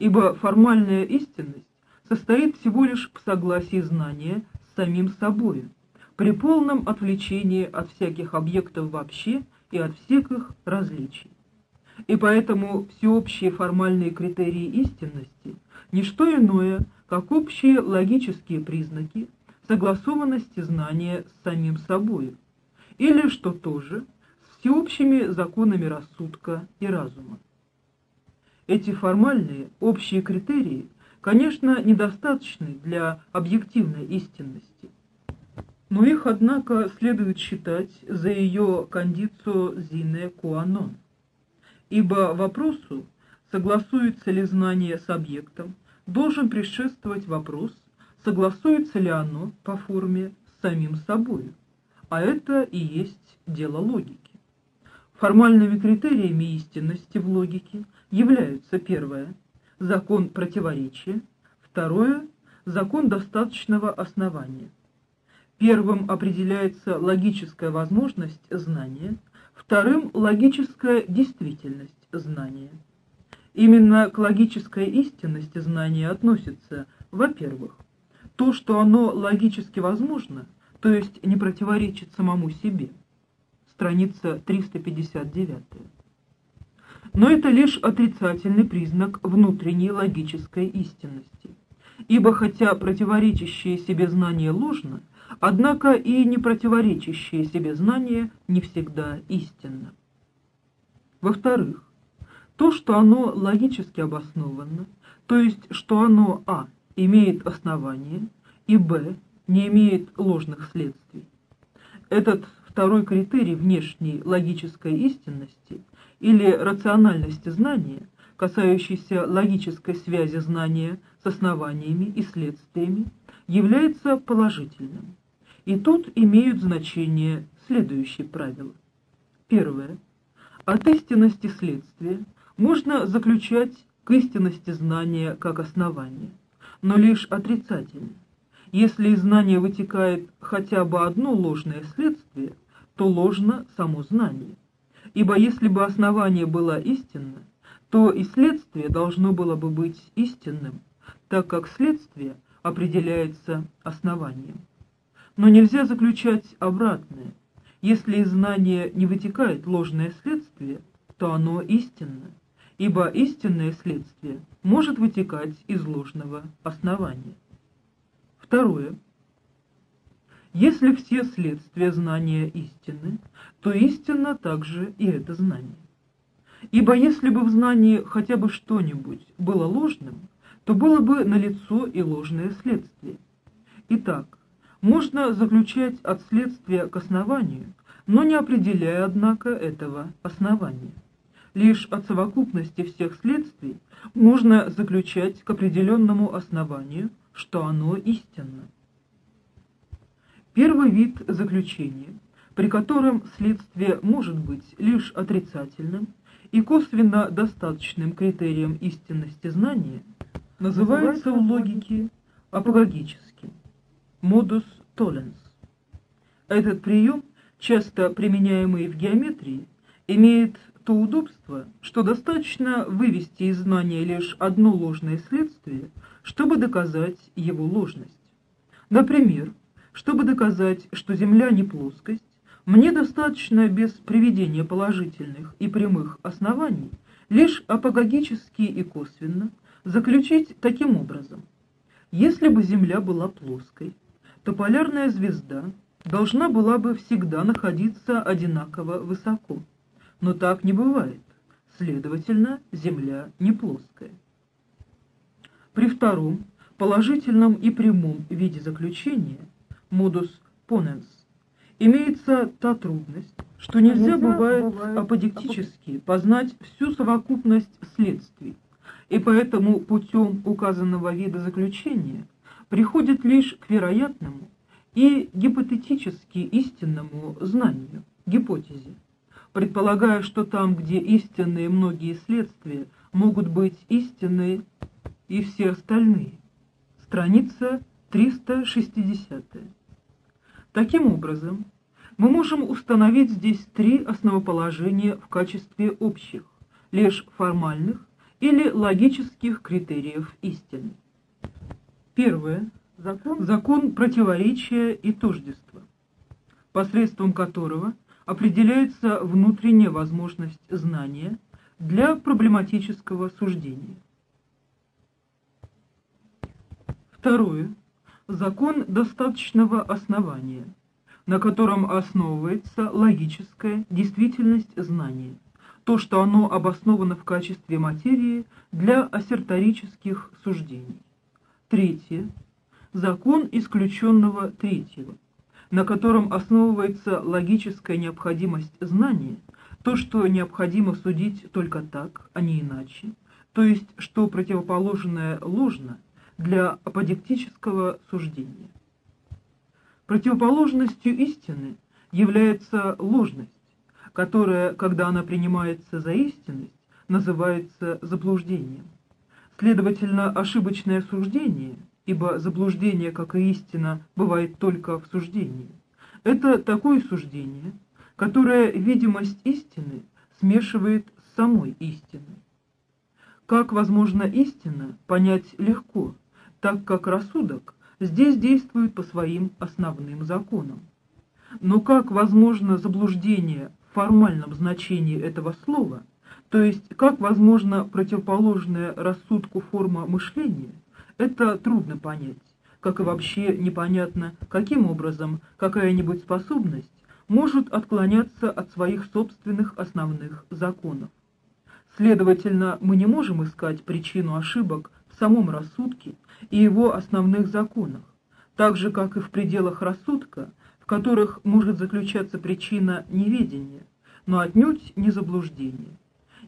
ибо формальная истинность состоит всего лишь в согласии знания с самим собой при полном отвлечении от всяких объектов вообще и от всех их различий. И поэтому всеобщие формальные критерии истинности – не что иное, как общие логические признаки согласованности знания с самим собой, или, что тоже, с всеобщими законами рассудка и разума. Эти формальные, общие критерии, конечно, недостаточны для объективной истинности – но их, однако, следует считать за ее кондицию зине куанон. Ибо вопросу, согласуется ли знание с объектом, должен предшествовать вопрос, согласуется ли оно по форме с самим собой. А это и есть дело логики. Формальными критериями истинности в логике являются первое – закон противоречия, второе – закон достаточного основания – Первым определяется логическая возможность знания, вторым – логическая действительность знания. Именно к логической истинности знания относится, во-первых, то, что оно логически возможно, то есть не противоречит самому себе. Страница 359. Но это лишь отрицательный признак внутренней логической истинности. Ибо хотя противоречащее себе знание ложно, Однако и не противоречащее себе знание не всегда истинно. Во-вторых, то, что оно логически обосновано, то есть, что оно а. имеет основание, и б. не имеет ложных следствий. Этот второй критерий внешней логической истинности или рациональности знания, касающийся логической связи знания с основаниями и следствиями, является положительным. И тут имеют значение следующие правила. Первое. От истинности следствия можно заключать к истинности знания как основания. но лишь отрицательны. Если из знания вытекает хотя бы одно ложное следствие, то ложно само знание. Ибо если бы основание было истинно, то и следствие должно было бы быть истинным, так как следствие определяется основанием. Но нельзя заключать обратное. Если из знания не вытекает ложное следствие, то оно истинно, ибо истинное следствие может вытекать из ложного основания. Второе. Если все следствия знания истинны, то истинно также и это знание. Ибо если бы в знании хотя бы что-нибудь было ложным, то было бы налицо и ложное следствие. Итак, можно заключать от следствия к основанию, но не определяя, однако, этого основания. Лишь от совокупности всех следствий можно заключать к определенному основанию, что оно истинно. Первый вид заключения, при котором следствие может быть лишь отрицательным и косвенно достаточным критерием истинности знания, называется в логике апологическим – модус толленс. Этот прием, часто применяемый в геометрии, имеет то удобство, что достаточно вывести из знания лишь одно ложное следствие, чтобы доказать его ложность. Например, чтобы доказать, что Земля не плоскость, мне достаточно без приведения положительных и прямых оснований, лишь апогогически и косвенно, заключить таким образом. Если бы Земля была плоской, то полярная звезда должна была бы всегда находиться одинаково высоко. Но так не бывает. Следовательно, Земля не плоская. При втором, положительном и прямом виде заключения, модус поненс, имеется та трудность, что нельзя, бывает, бывает аподектически познать всю совокупность следствий, и поэтому путем указанного вида заключения приходит лишь к вероятному и гипотетически истинному знанию, гипотезе предполагая, что там, где истинные многие следствия, могут быть истинные и все остальные. Страница 360. Таким образом, мы можем установить здесь три основоположения в качестве общих, лишь формальных или логических критериев истины. Первое. Закон, закон противоречия и тождества, посредством которого – определяется внутренняя возможность знания для проблематического суждения. Второе. Закон достаточного основания, на котором основывается логическая действительность знания, то, что оно обосновано в качестве материи для ассерторических суждений. Третье. Закон исключенного третьего – на котором основывается логическая необходимость знания, то, что необходимо судить только так, а не иначе, то есть, что противоположное ложно для аподектического суждения. Противоположностью истины является ложность, которая, когда она принимается за истинность, называется заблуждением. Следовательно, ошибочное суждение – ибо заблуждение, как и истина, бывает только в суждении. Это такое суждение, которое видимость истины смешивает с самой истиной. Как возможно истина понять легко, так как рассудок здесь действует по своим основным законам. Но как возможно заблуждение в формальном значении этого слова, то есть как возможно противоположная рассудку форма мышления, это трудно понять, как и вообще непонятно, каким образом какая-нибудь способность может отклоняться от своих собственных основных законов. Следовательно, мы не можем искать причину ошибок в самом рассудке и его основных законах, так же, как и в пределах рассудка, в которых может заключаться причина неведения, но отнюдь не заблуждения.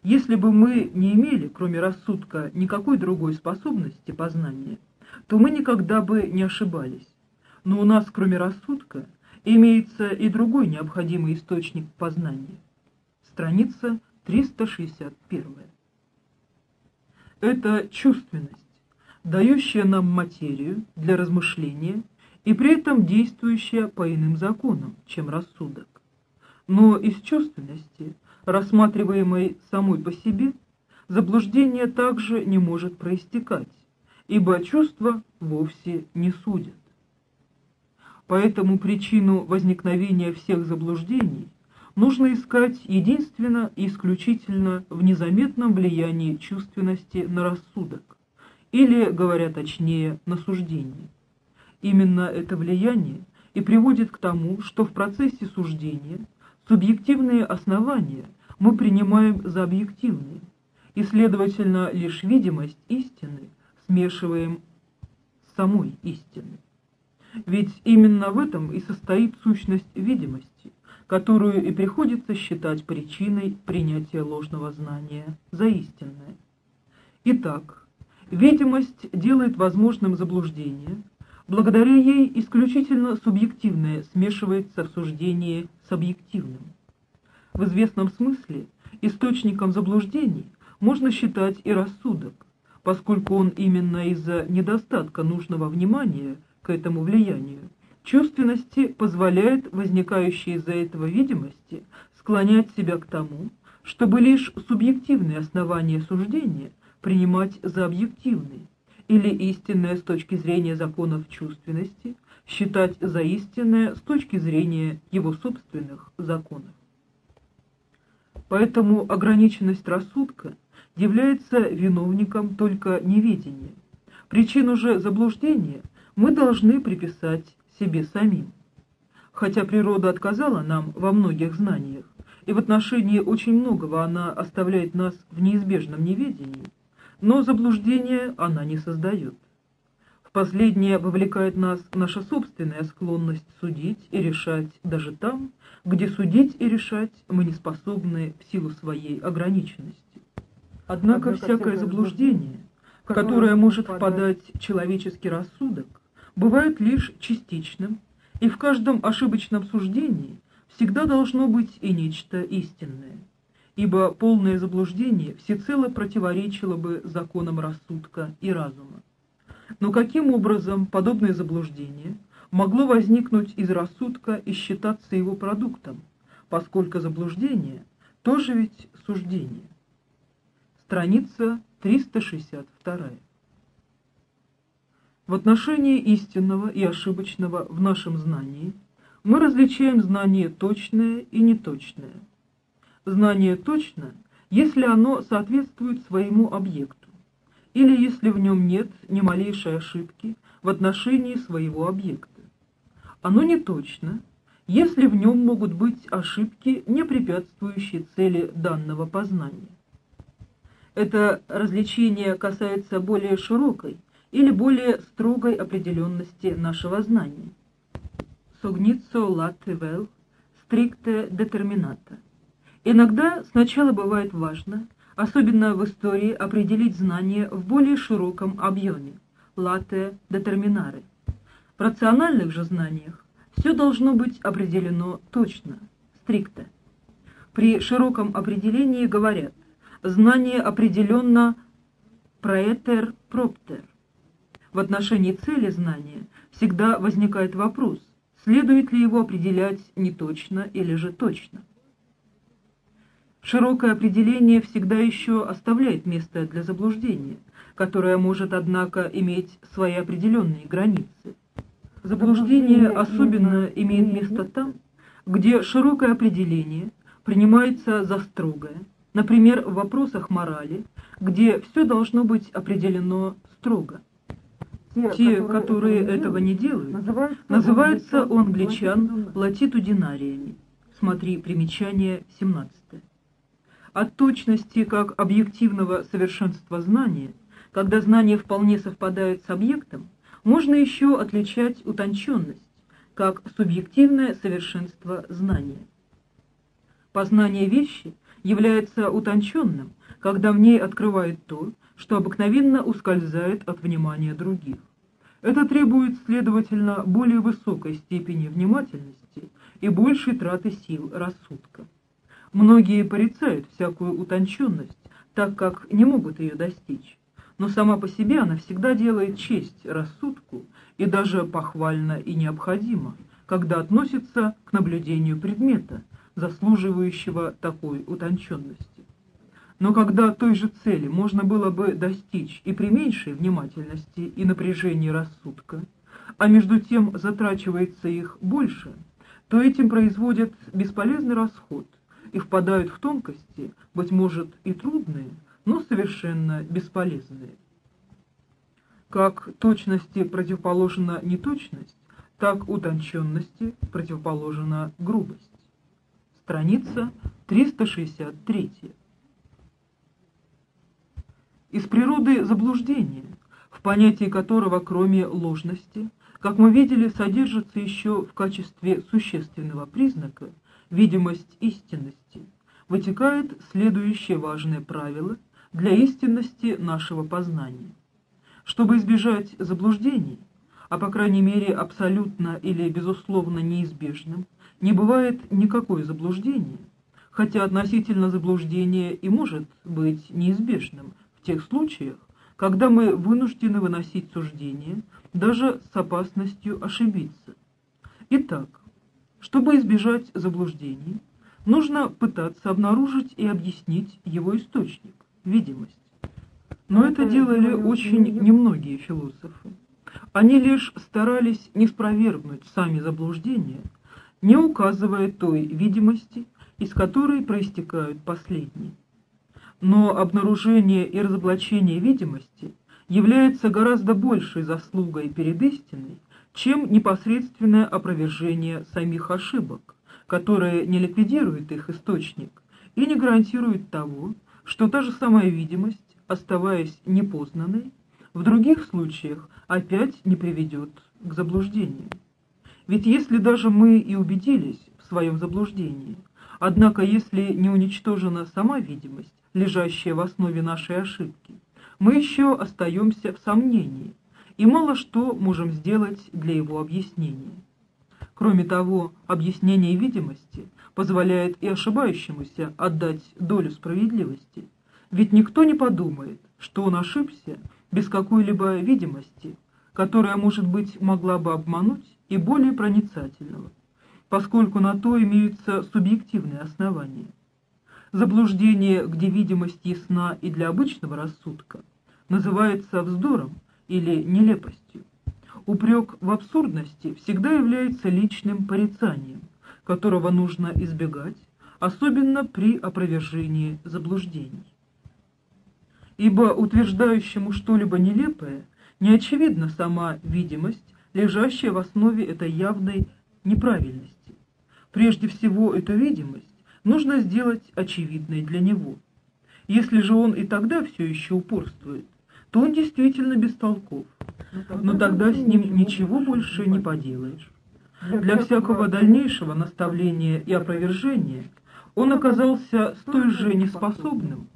Если бы мы не имели, кроме рассудка, никакой другой способности познания, то мы никогда бы не ошибались. Но у нас, кроме рассудка, имеется и другой необходимый источник познания. Страница 361. Это чувственность, дающая нам материю для размышления и при этом действующая по иным законам, чем рассудок. Но из чувственности, рассматриваемой самой по себе, заблуждение также не может проистекать, ибо чувства вовсе не судят. Поэтому причину возникновения всех заблуждений нужно искать единственно и исключительно в незаметном влиянии чувственности на рассудок, или, говоря точнее, на суждение. Именно это влияние и приводит к тому, что в процессе суждения субъективные основания мы принимаем за объективные, и, следовательно, лишь видимость истины смешиваем с самой истиной. Ведь именно в этом и состоит сущность видимости, которую и приходится считать причиной принятия ложного знания за истинное. Итак, видимость делает возможным заблуждение, благодаря ей исключительно субъективное смешивается в суждении с объективным. В известном смысле источником заблуждений можно считать и рассудок, поскольку он именно из-за недостатка нужного внимания к этому влиянию чувственности позволяет возникающей из-за этого видимости склонять себя к тому, чтобы лишь субъективные основания суждения принимать за объективные, или истинное с точки зрения законов чувственности считать за истинное с точки зрения его собственных законов. Поэтому ограниченность рассудка является виновником только неведения. Причину же заблуждения мы должны приписать себе самим. Хотя природа отказала нам во многих знаниях, и в отношении очень многого она оставляет нас в неизбежном неведении, но заблуждение она не создает. В последнее вовлекает нас наша собственная склонность судить и решать даже там, где судить и решать мы не способны в силу своей ограниченности. Однако, Однако всякое заблуждение, в которое может впадать человеческий рассудок, бывает лишь частичным, и в каждом ошибочном суждении всегда должно быть и нечто истинное, ибо полное заблуждение всецело противоречило бы законам рассудка и разума. Но каким образом подобное заблуждение могло возникнуть из рассудка и считаться его продуктом, поскольку заблуждение тоже ведь суждение? Страница 362. В отношении истинного и ошибочного в нашем знании мы различаем знание точное и неточное. Знание точно, если оно соответствует своему объекту, или если в нем нет ни малейшей ошибки в отношении своего объекта. Оно не точно, если в нем могут быть ошибки, не препятствующие цели данного познания. Это развлечение касается более широкой или более строгой определенности нашего знания. Согницо латте стрикте детермината. Иногда сначала бывает важно, особенно в истории, определить знание в более широком объеме, латте детерминаре. В рациональных же знаниях все должно быть определено точно, стрикте. При широком определении говорят, знание определенно проэтер проптер. В отношении цели знания всегда возникает вопрос, следует ли его определять неточно или же точно. Широкое определение всегда еще оставляет место для заблуждения, которое может, однако, иметь свои определенные границы. Заблуждение особенно имеет место там, где широкое определение принимается за строгое, Например, в вопросах морали, где все должно быть определено строго. Те, которые, которые этого не делают, называются, называются у англичан латитудинариями. Смотри примечание 17. От точности как объективного совершенства знания, когда знание вполне совпадает с объектом, можно еще отличать утонченность, как субъективное совершенство знания. Познание вещи является утонченным, когда в ней открывает то, что обыкновенно ускользает от внимания других. Это требует, следовательно, более высокой степени внимательности и большей траты сил рассудка. Многие порицают всякую утонченность, так как не могут ее достичь. но сама по себе она всегда делает честь рассудку и даже похвально и необходимо, когда относится к наблюдению предмета, заслуживающего такой утонченности. Но когда той же цели можно было бы достичь и при меньшей внимательности и напряжении рассудка, а между тем затрачивается их больше, то этим производят бесполезный расход и впадают в тонкости, быть может и трудные, но совершенно бесполезные. Как точности противоположна неточность, так утонченности противоположна грубость. Страница 363. Из природы заблуждения, в понятии которого кроме ложности, как мы видели, содержится еще в качестве существенного признака видимость истинности, вытекает следующее важное правило – для истинности нашего познания. Чтобы избежать заблуждений, а по крайней мере абсолютно или безусловно неизбежным, не бывает никакое заблуждение, хотя относительно заблуждения и может быть неизбежным в тех случаях, когда мы вынуждены выносить суждение, даже с опасностью ошибиться. Итак, чтобы избежать заблуждений, нужно пытаться обнаружить и объяснить его источник видимость. Но это делали очень немногие философы. Они лишь старались не спровергнуть сами заблуждения, не указывая той видимости, из которой проистекают последние. Но обнаружение и разоблачение видимости является гораздо большей заслугой перед истиной, чем непосредственное опровержение самих ошибок, которые не ликвидируют их источник и не гарантируют того, что та же самая видимость, оставаясь непознанной, в других случаях опять не приведет к заблуждению. Ведь если даже мы и убедились в своем заблуждении, однако если не уничтожена сама видимость, лежащая в основе нашей ошибки, мы еще остаемся в сомнении и мало что можем сделать для его объяснения. Кроме того, объяснение видимости позволяет и ошибающемуся отдать долю справедливости. Ведь никто не подумает, что он ошибся без какой-либо видимости, которая, может быть, могла бы обмануть и более проницательного, поскольку на то имеются субъективные основания. Заблуждение, где видимость ясна и для обычного рассудка, называется вздором или нелепостью. Упрек в абсурдности всегда является личным порицанием, которого нужно избегать, особенно при опровержении заблуждений. Ибо утверждающему что-либо нелепое не очевидна сама видимость, лежащая в основе этой явной неправильности. Прежде всего, эту видимость нужно сделать очевидной для него. Если же он и тогда все еще упорствует, то он действительно бестолков, но тогда с ним ничего больше не поделаешь. Для всякого дальнейшего наставления и опровержения он оказался столь же неспособным,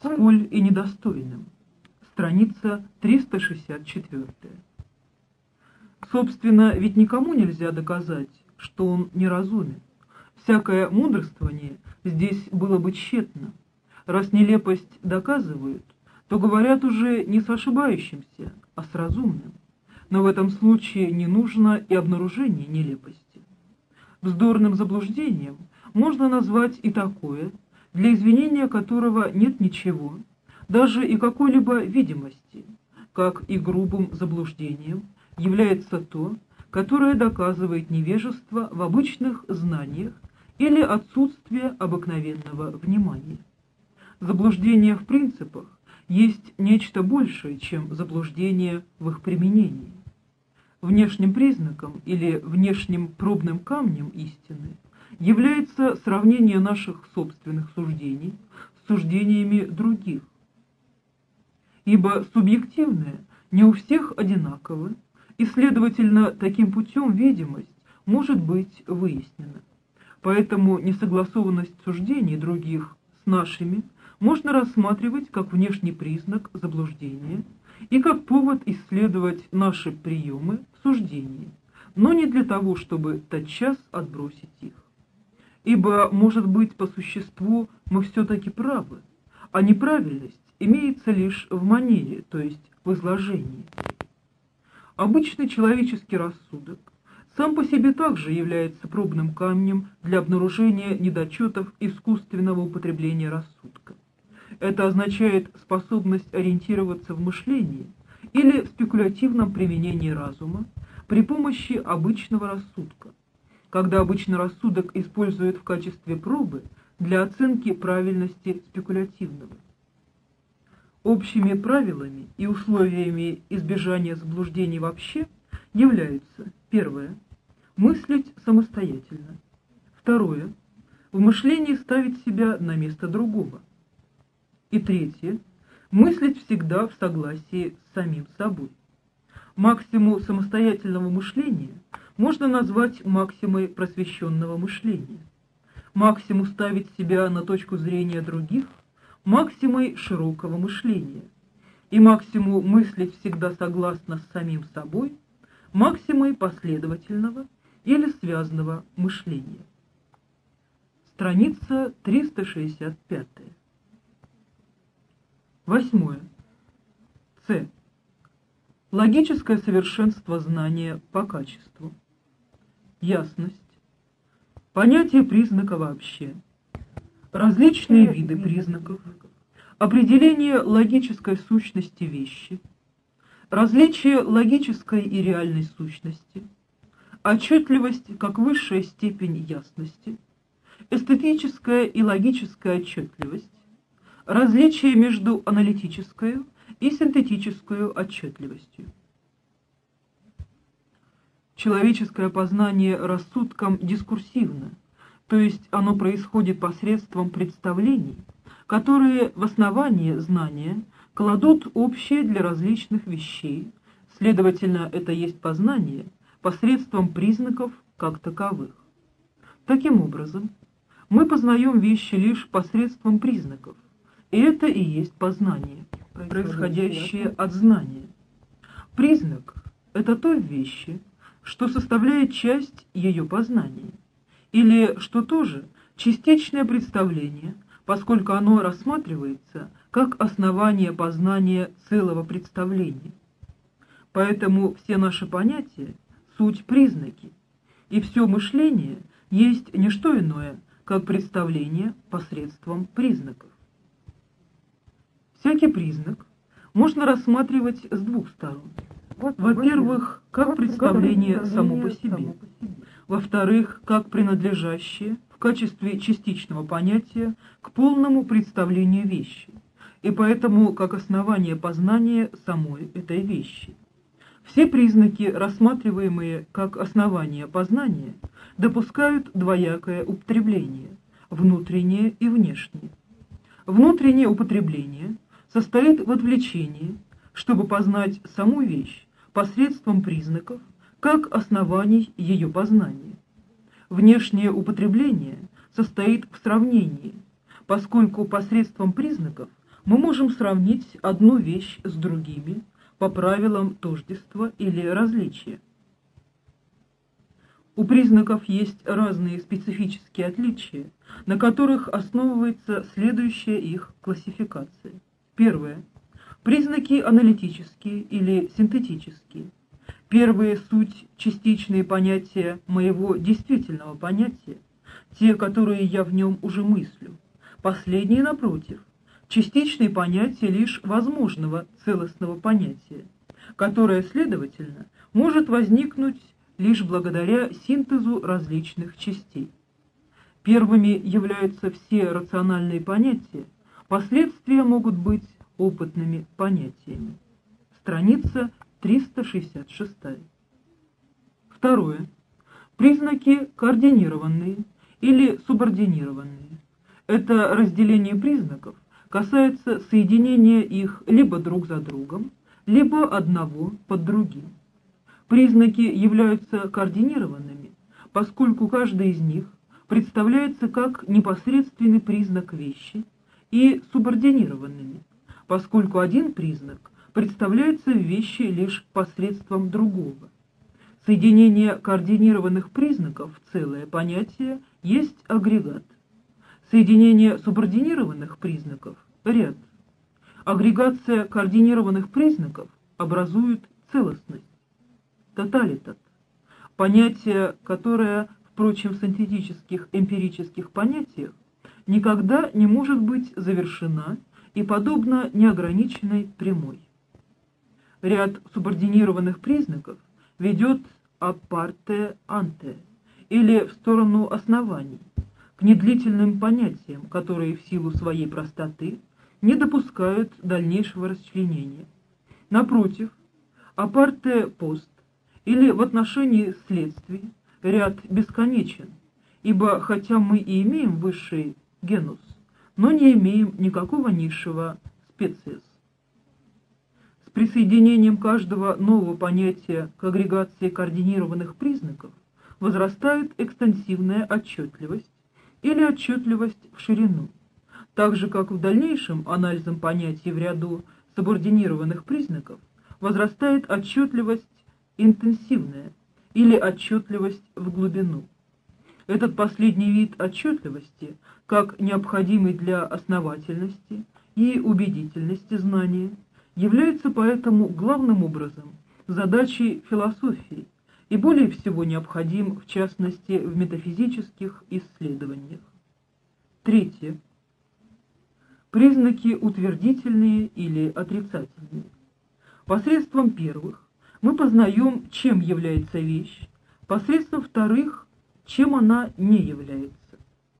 сколь и недостойным. Страница 364. Собственно, ведь никому нельзя доказать, что он неразумен. Всякое мудрствование здесь было бы тщетно. Раз нелепость доказывают, то говорят уже не с ошибающимся, а с разумным но в этом случае не нужно и обнаружение нелепости. Вздорным заблуждением можно назвать и такое, для извинения которого нет ничего, даже и какой-либо видимости, как и грубым заблуждением является то, которое доказывает невежество в обычных знаниях или отсутствие обыкновенного внимания. Заблуждение в принципах есть нечто большее, чем заблуждение в их применении. Внешним признаком или внешним пробным камнем истины является сравнение наших собственных суждений с суждениями других. Ибо субъективное не у всех одинаково, и, следовательно, таким путем видимость может быть выяснена. Поэтому несогласованность суждений других с нашими можно рассматривать как внешний признак заблуждения – и как повод исследовать наши приемы в суждении, но не для того, чтобы тотчас отбросить их. Ибо, может быть, по существу мы все-таки правы, а неправильность имеется лишь в манере, то есть в изложении. Обычный человеческий рассудок сам по себе также является пробным камнем для обнаружения недочетов искусственного употребления рассудка. Это означает способность ориентироваться в мышлении или в спекулятивном применении разума при помощи обычного рассудка, когда обычный рассудок использует в качестве пробы для оценки правильности спекулятивного. Общими правилами и условиями избежания заблуждений вообще являются первое – мыслить самостоятельно, второе – в мышлении ставить себя на место другого, и третье – мыслить всегда в согласии с самим собой. Максимум самостоятельного мышления можно назвать максимой просвещенного мышления. Максимум ставить себя на точку зрения других – максимой широкого мышления, и максиму мыслить всегда согласно с самим собой, максимой последовательного или связанного мышления. Страница 365. Восьмое. С. Логическое совершенство знания по качеству. Ясность. Понятие признака вообще различные виды признаков, определение логической сущности вещи, различие логической и реальной сущности, отчетливость как высшая степень ясности, эстетическая и логическая отчетливость, различие между аналитической и синтетической отчетливостью. Человеческое познание рассудком дискурсивно – то есть оно происходит посредством представлений, которые в основании знания кладут общее для различных вещей, следовательно, это есть познание посредством признаков как таковых. Таким образом, мы познаем вещи лишь посредством признаков, это и есть познание, происходящее от знания. Признак – это то вещи, что составляет часть ее познания или, что тоже, частичное представление, поскольку оно рассматривается как основание познания целого представления. Поэтому все наши понятия – суть признаки, и все мышление есть не что иное, как представление посредством признаков. Всякий признак можно рассматривать с двух сторон. Во-первых, как представление само по себе – во-вторых, как принадлежащее в качестве частичного понятия к полному представлению вещи, и поэтому как основание познания самой этой вещи. Все признаки, рассматриваемые как основание познания, допускают двоякое употребление – внутреннее и внешнее. Внутреннее употребление состоит в отвлечении, чтобы познать саму вещь посредством признаков – как оснований ее познания. Внешнее употребление состоит в сравнении, поскольку посредством признаков мы можем сравнить одну вещь с другими по правилам тождества или различия. У признаков есть разные специфические отличия, на которых основывается следующая их классификация. Первое. Признаки аналитические или синтетические – Первые суть частичные понятия моего действительного понятия, те, которые я в нем уже мыслю. Последние, напротив, частичные понятия лишь возможного целостного понятия, которое, следовательно, может возникнуть лишь благодаря синтезу различных частей. Первыми являются все рациональные понятия, последствия могут быть опытными понятиями. Страница 366. Второе. Признаки координированные или субординированные. Это разделение признаков касается соединения их либо друг за другом, либо одного под другим. Признаки являются координированными, поскольку каждый из них представляется как непосредственный признак вещи и субординированными, поскольку один признак представляется в вещи лишь посредством другого. Соединение координированных признаков в целое понятие есть агрегат. Соединение субординированных признаков – ряд. Агрегация координированных признаков образует целостность, тоталитет, понятие, которое, впрочем, в синтетических эмпирических понятиях никогда не может быть завершена и подобно неограниченной прямой. Ряд субординированных признаков ведет апарте анте или в сторону оснований, к недлительным понятиям, которые в силу своей простоты не допускают дальнейшего расчленения. Напротив, апарте пост или в отношении следствий ряд бесконечен, ибо хотя мы и имеем высший генус, но не имеем никакого низшего специес. С присоединением каждого нового понятия к агрегации координированных признаков возрастает экстенсивная отчетливость или отчетливость в ширину, так же как в дальнейшем анализом понятий в ряду субординированных признаков возрастает отчетливость интенсивная или отчетливость в глубину. Этот последний вид отчетливости, как необходимый для основательности и убедительности знания, является поэтому главным образом задачей философии и более всего необходим, в частности, в метафизических исследованиях. Третье. Признаки утвердительные или отрицательные. Посредством первых мы познаем, чем является вещь, посредством вторых чем она не является.